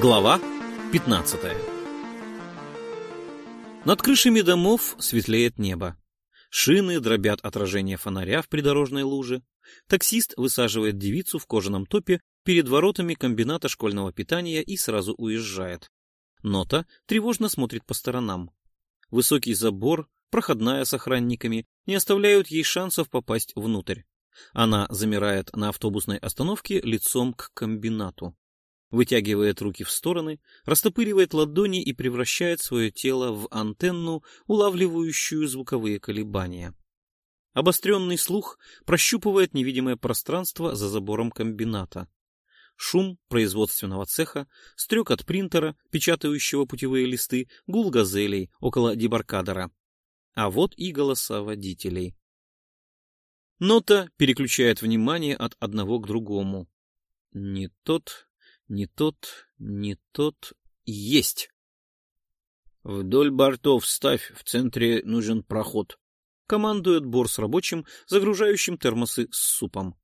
Глава 15 Над крышами домов светлеет небо. Шины дробят отражение фонаря в придорожной луже. Таксист высаживает девицу в кожаном топе перед воротами комбината школьного питания и сразу уезжает. Нота тревожно смотрит по сторонам. Высокий забор, проходная с охранниками, не оставляют ей шансов попасть внутрь. Она замирает на автобусной остановке лицом к комбинату вытягивает руки в стороны, растопыривает ладони и превращает свое тело в антенну, улавливающую звуковые колебания. Обостренный слух прощупывает невидимое пространство за забором комбината. Шум производственного цеха, стрек от принтера, печатающего путевые листы, гул газелей около дебаркадера. А вот и голоса водителей. Нота переключает внимание от одного к другому. Не тот, не тот, не тот. Есть! Вдоль бортов ставь, в центре нужен проход. Командует Борс рабочим, загружающим термосы с супом.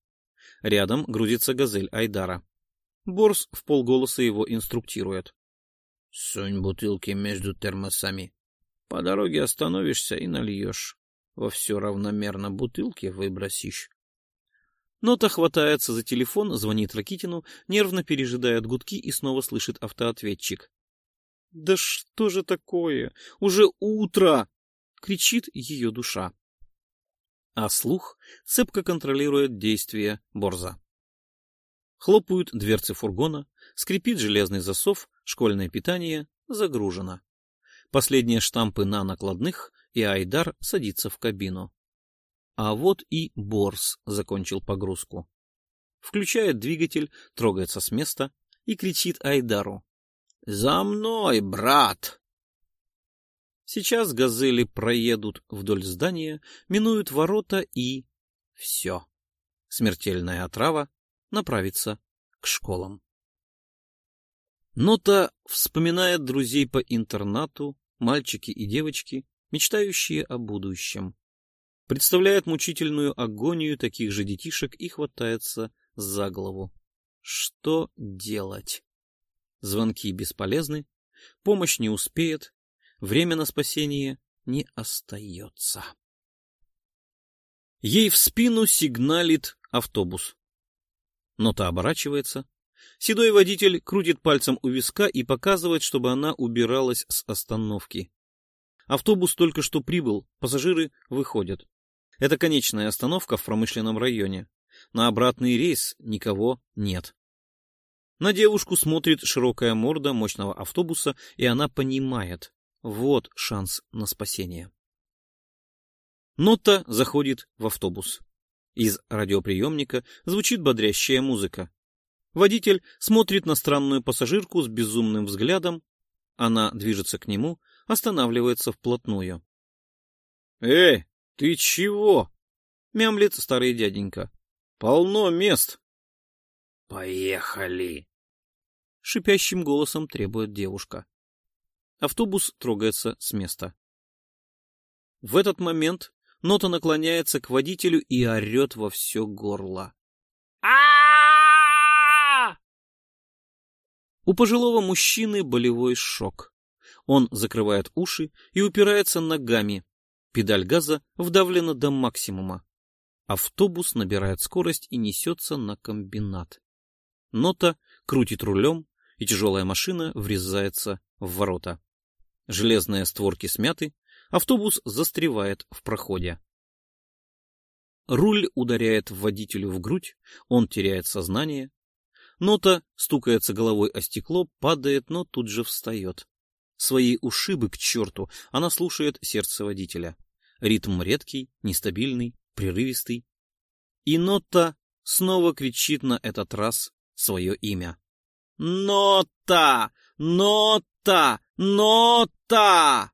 Рядом грузится газель Айдара. Борс в полголоса его инструктирует. Сунь бутылки между термосами. По дороге остановишься и нальешь. Во все равномерно бутылки выбросишь. Нота хватается за телефон, звонит Ракитину, нервно пережидает гудки и снова слышит автоответчик. «Да что же такое? Уже утро!» — кричит ее душа. А слух цепко контролирует действия Борза. Хлопают дверцы фургона, скрипит железный засов, школьное питание загружено. Последние штампы на накладных, и Айдар садится в кабину. А вот и Борс закончил погрузку. Включает двигатель, трогается с места и кричит Айдару. «За мной, брат!» Сейчас газели проедут вдоль здания, минуют ворота и... Все. Смертельная отрава направится к школам. Нота вспоминает друзей по интернату, мальчики и девочки, мечтающие о будущем представляет мучительную агонию таких же детишек и хватается за голову. Что делать? Звонки бесполезны, помощь не успеет, время на спасение не остается. Ей в спину сигналит автобус. Нота оборачивается. Седой водитель крутит пальцем у виска и показывает, чтобы она убиралась с остановки. Автобус только что прибыл, пассажиры выходят. Это конечная остановка в промышленном районе. На обратный рейс никого нет. На девушку смотрит широкая морда мощного автобуса, и она понимает, вот шанс на спасение. Нота заходит в автобус. Из радиоприемника звучит бодрящая музыка. Водитель смотрит на странную пассажирку с безумным взглядом. Она движется к нему, останавливается вплотную. «Эй, — Ты чего? — мямлит старый дяденька. — Полно мест. — Поехали! — шипящим голосом требует девушка. Автобус трогается с места. В этот момент Нота наклоняется к водителю и орет во все горло. а У пожилого мужчины болевой шок. Он закрывает уши и упирается ногами, Педаль газа вдавлена до максимума. Автобус набирает скорость и несется на комбинат. Нота крутит рулем, и тяжелая машина врезается в ворота. Железные створки смяты, автобус застревает в проходе. Руль ударяет водителю в грудь, он теряет сознание. Нота стукается головой о стекло, падает, но тут же встает. Свои ушибы к черту она слушает сердце водителя. Ритм редкий, нестабильный, прерывистый. И нота снова кричит на этот раз свое имя. «Нота! Нота! Нота!»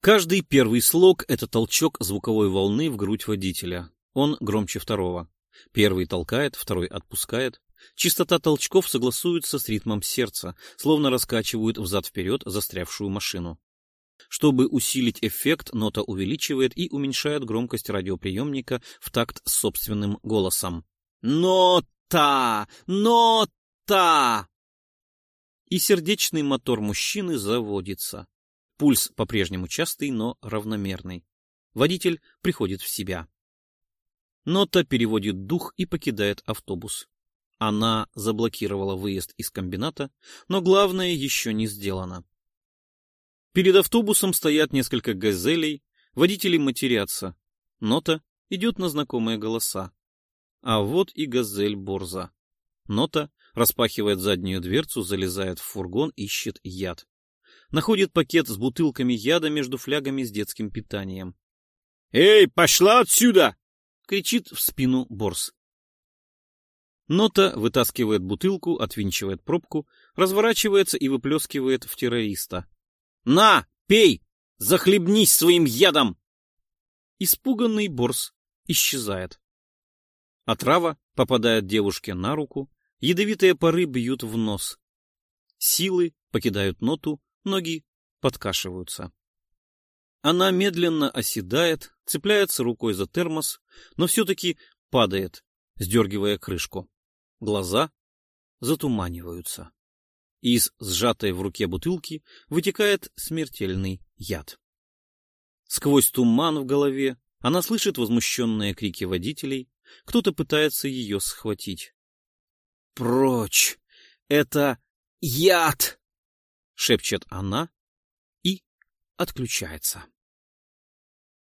Каждый первый слог — это толчок звуковой волны в грудь водителя. Он громче второго. Первый толкает, второй отпускает. Частота толчков согласуется с ритмом сердца, словно раскачивают взад-вперед застрявшую машину. Чтобы усилить эффект, нота увеличивает и уменьшает громкость радиоприемника в такт с собственным голосом. «Нота! Нота!» и сердечный мотор мужчины заводится. Пульс по-прежнему частый, но равномерный. Водитель приходит в себя. Нота переводит дух и покидает автобус. Она заблокировала выезд из комбината, но главное еще не сделано. Перед автобусом стоят несколько газелей, водители матерятся. Нота идет на знакомые голоса. А вот и газель Борза. Нота распахивает заднюю дверцу, залезает в фургон, ищет яд. Находит пакет с бутылками яда между флягами с детским питанием. «Эй, пошла отсюда!» — кричит в спину Борс. Нота вытаскивает бутылку, отвинчивает пробку, разворачивается и выплескивает в террориста. «На, пей! Захлебнись своим ядом!» Испуганный Борс исчезает. Отрава попадает девушке на руку, ядовитые пары бьют в нос. Силы покидают ноту, ноги подкашиваются. Она медленно оседает, цепляется рукой за термос, но все-таки падает, сдергивая крышку. Глаза затуманиваются. Из сжатой в руке бутылки вытекает смертельный яд. Сквозь туман в голове она слышит возмущенные крики водителей, кто-то пытается ее схватить. «Прочь! Это яд!» — шепчет она и отключается.